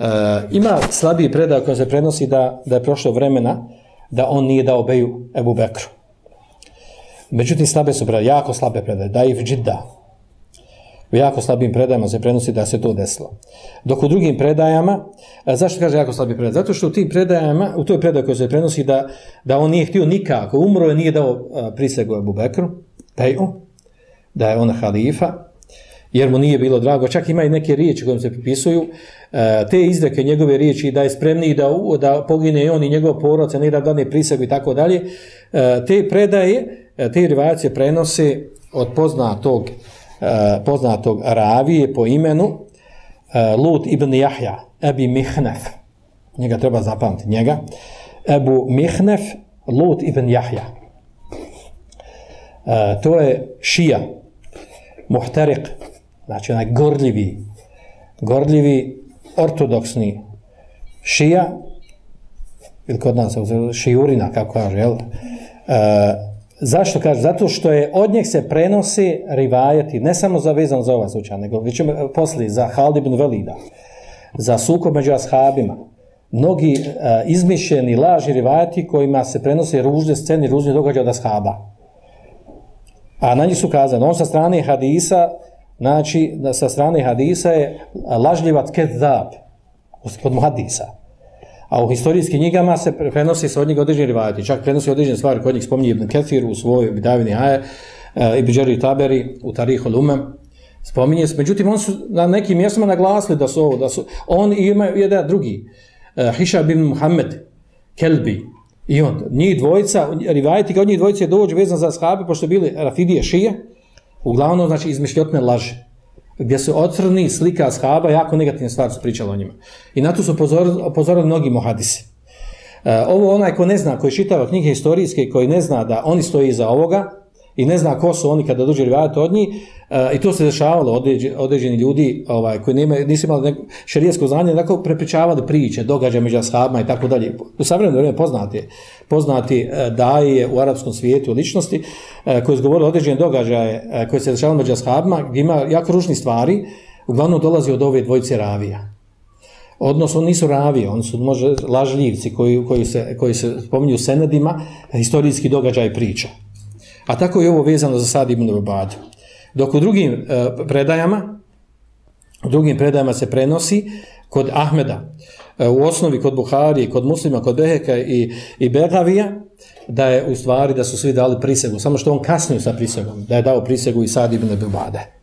Eh, ima slabiji predaj koji se prenosi da, da je prošlo vremena da on nije dao beju Ebu Bekru. Međutim, slabe su predaje, jako slabe predaje, da i džidda. U jako slabim predajama se prenosi da se to desilo. Dok u drugim predajama, eh, zašto kaže jako slabi predaj? Zato što u tim predajama, u toj predaji koji se prenosi da, da on nije htio nikako, umro je, nije dao eh, prisegu Ebu Bekru, peju, da je on halifa, jer mu nije bilo drago. Čak ima i neke riječi kojim se pripisuju, e, te izreke njegove riječi da je spremniji da, da pogine i on i njegov porodca, ne da dane prisegu i tako dalje. E, te predaje, e, te rivajacije prenose od poznatog, e, poznatog ravije po imenu Lut ibn Jahja, Ebi Mihnef. Njega treba zapamtiti, njega. Ebu Mihnef, Lut ibn Jahja. To je šija, muhtarik, znači onaj gorljivi, gorljivi, ortodoksni šija, ili kod nas šijurina, kako kaže, jel? E, zašto kaže? Zato što je od njeg se prenosi rivajati, ne samo za vezan za ovaj slučaj, nego vi ćemo e, poslije za Halid ibn Velida, za sukob među ashabima, mnogi e, izmišljeni laži rivajati kojima se prenose ružne scene, ružne događaje od ashaba. A na njih su kazani, on sa strane hadisa, znači sa strane hadisa je lažljivat kezab kod muhadisa. A u historijskim knjigama se prenosi sa od njega određeni rivajati. Čak prenosi određene stvari kod njih spominje Ibn Kathir u svojoj Bidavini Aje, e, Ibn Đeri Taberi u Tarihu Lumem. Spominje se. Međutim, on su na nekim mjestima naglasili da su ovo, da su, on ima jedan drugi, e, uh, Hišab ibn Muhammed, Kelbi, i on, njih dvojica, rivajati kao njih dvojice dođu vezan za shabe, pošto bili Rafidije šije, Uglavnom, znači, izmišljotne laže. Gdje su ocrni slika shaba, jako negativne stvari su pričali o njima. I na to su opozorili, mnogi mohadisi. E, ovo onaj ko ne zna, koji čitava knjige historijske, koji ne zna da oni stoji iza ovoga, i ne zna ko su oni kada dođe rivajati od njih, e, i to se dešavalo određeni, određeni ljudi ovaj, koji nema, nisu imali neko šarijesko znanje, tako prepričavali priče, događaje među ashabima i tako dalje. U savremenu vrijeme poznati, poznati uh, daje u arapskom svijetu ličnosti eh, e, koji su govorili određene događaje e, koje se dešavali među ashabima, gdje ima jako ružni stvari, uglavnom dolazi od ove dvojice ravija. Odnosno, nisu ravije, oni su može lažljivci koji, koji, se, koji se spominju senedima, historijski događaj priča. A tako je ovo vezano za Sad ibn Ubadu. Dok u drugim e, predajama, u drugim predajama se prenosi kod Ahmeda, e, u osnovi kod Buhari, kod muslima, kod Beheka i, i Begavija, da je u stvari da su svi dali prisegu, samo što on kasnio sa prisegom, da je dao prisegu i Sad ibn Ubade.